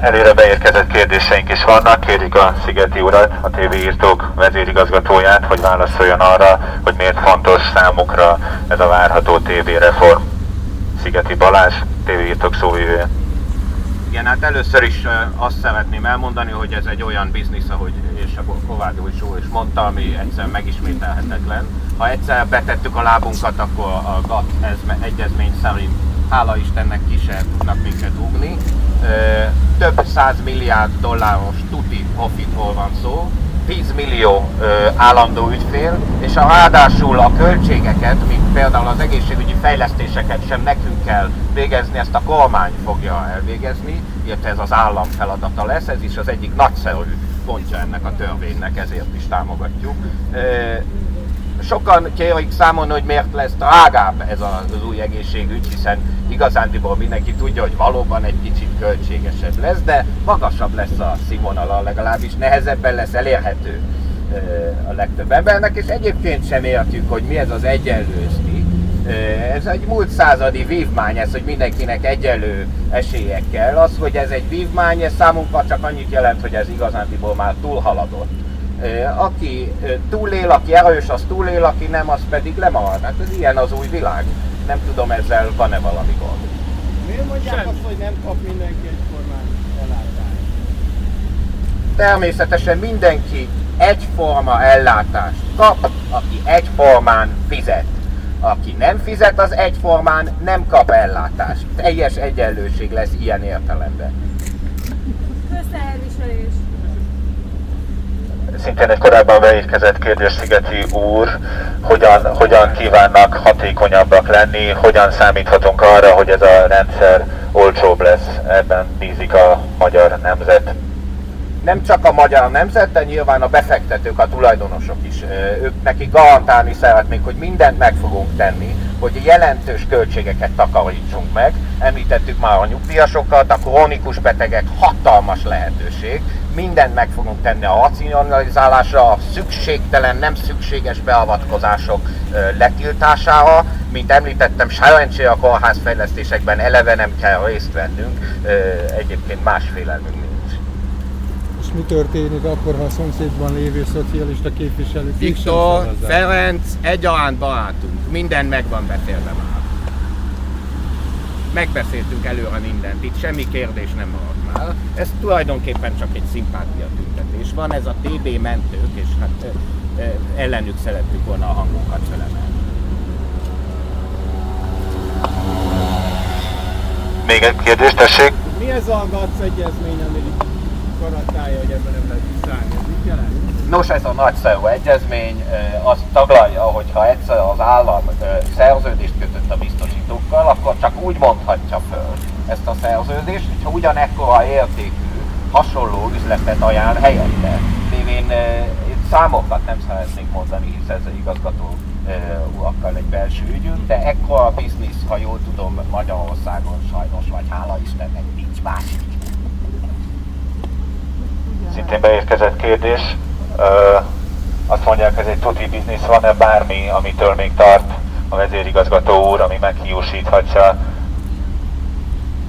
Előre beérkezett kérdéseink is vannak. Kérjük a Szigeti urat, a TV írtók vezérigazgatóját, hogy válaszoljon arra, hogy miért fontos számukra ez a várható TV reform. Szigeti Balázs, TV írtók szóvivője. Igen, hát először is azt szeretném elmondani, hogy ez egy olyan biznisz, ahogy és a Kovács is mondta, ami egyszer megismételhetetlen. Ha egyszer betettük a lábunkat, akkor a GATT egyezmény szerint hála Istennek ki sem tudnak minket rúgni. Több száz milliárd dolláros tuti profitról van szó, 10 millió ö, állandó ügyfél, és a ráadásul a költségeket, mint például az egészségügyi fejlesztéseket sem nekünk kell végezni, ezt a kormány fogja elvégezni, illetve ez az állam feladata lesz, ez is az egyik nagyszerű pontja ennek a törvénynek, ezért is támogatjuk. Ö, sokan kérik számon, hogy miért lesz drágább ez az új egészségügy, hiszen igazándiból mindenki tudja, hogy valóban egy kicsit költségesebb lesz, de magasabb lesz a színvonala, legalábbis nehezebben lesz elérhető a legtöbb embernek, és egyébként sem értjük, hogy mi ez az egyenlőzni. Ez egy múlt századi vívmány, ez, hogy mindenkinek egyenlő esélyekkel. Az, hogy ez egy vívmány, ez számunkra csak annyit jelent, hogy ez igazándiból már túlhaladott aki túlél, aki erős, az túlél, aki nem, az pedig lemarad. Hát ez ilyen az új világ. Nem tudom, ezzel van-e valami gond. Miért mondják azt, hogy nem kap mindenki egyformán ellátást? Természetesen mindenki egyforma ellátást kap, aki egyformán fizet. Aki nem fizet, az egyformán nem kap ellátást. Teljes egyenlőség lesz ilyen értelemben. Köszönelviselés szintén egy korábban beérkezett kérdés Szigeti úr, hogyan, hogyan kívánnak hatékonyabbak lenni, hogyan számíthatunk arra, hogy ez a rendszer olcsóbb lesz, ebben bízik a magyar nemzet. Nem csak a magyar nemzet, de nyilván a befektetők, a tulajdonosok is. Ők nekik garantálni szeretnék, hogy mindent meg fogunk tenni, hogy jelentős költségeket takarítsunk meg. Említettük már a nyugdíjasokat, a krónikus betegek hatalmas lehetőség, mindent meg fogunk tenni a racionalizálásra, a szükségtelen, nem szükséges beavatkozások letiltására. Mint említettem, szerencsére a kórházfejlesztésekben eleve nem kell részt vennünk, egyébként más félelmünk. És mi történik akkor, ha a szomszédban lévő szocialista képviselők Viktor, Ferenc, egyaránt barátunk, minden meg van beszélve már. Megbeszéltük előre mindent, itt semmi kérdés nem maradt már. Ez tulajdonképpen csak egy szimpátia tüntetés van, ez a TB mentők, és hát ellenük szerettük volna a hangunkat felemelni. Még egy kérdés, tessék? Mi ez a GATS egyezmény, ami garantálja, hogy ebben nem lehet visszaállni? Ez mit jelent? Nos, ez a nagyszerű egyezmény azt taglalja, hogy ha egyszer az állam szerződést kötött a biztosítókkal, akkor csak úgy mondhatja föl, ezt a szerződést, hogyha ugyanekkora értékű, hasonló üzletet ajánl helyette. Én, én számokat nem szeretnék mondani, hisz ez igazgató urakkal egy belső ügyünk, de ekkora biznisz, ha jól tudom, Magyarországon sajnos, vagy hála Istennek nincs másik. Szintén beérkezett kérdés. Ö, azt mondják, ez egy tuti biznisz, van-e bármi, amitől még tart a vezérigazgató úr, ami meghiúsíthatja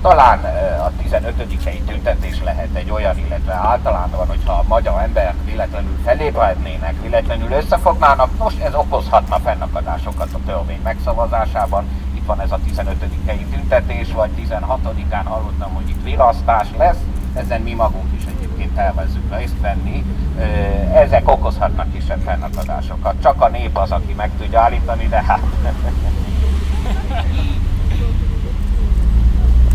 talán a 15. helyi tüntetés lehet egy olyan, illetve általában, hogyha a magyar emberek véletlenül felébrednének, véletlenül összefognának, most ez okozhatna fennakadásokat a törvény megszavazásában. Itt van ez a 15. helyi tüntetés, vagy 16-án hallottam, hogy itt virasztás lesz, ezen mi magunk tervezzük részt venni. Ezek okozhatnak kisebb fennakadásokat. Csak a nép az, aki meg tudja állítani, de hát...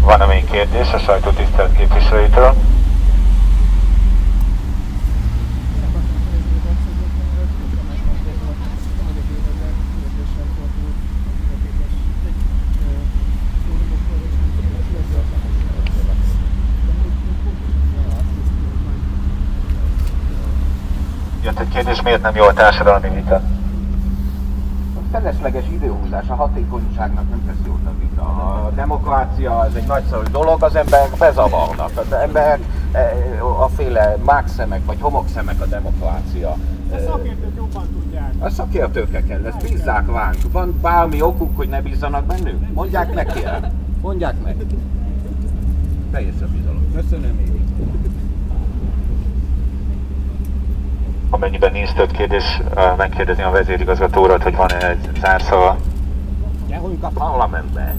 Van-e még kérdés a sajtótisztelt képviselőitől? Jött egy kérdés, miért nem jó a társadalmi vita? felesleges időhúzás a hatékonyságnak nem tesz jót a vita. A demokrácia ez egy nagyszerű dolog, az emberek bezavarnak. Az emberek a féle mákszemek vagy homokszemek a demokrácia. A szakértők jobban tudják. A szakértőkre kell, ezt bízzák ránk. Van bármi okuk, hogy ne bízzanak bennünk? Mondják meg kérem. Mondják meg. Teljes a bizalom. Köszönöm én. Amennyiben nincs több kérdés, megkérdezni a vezérigazgató urat, hogy van-e egy zárszava. Gyerünk a parlamentbe!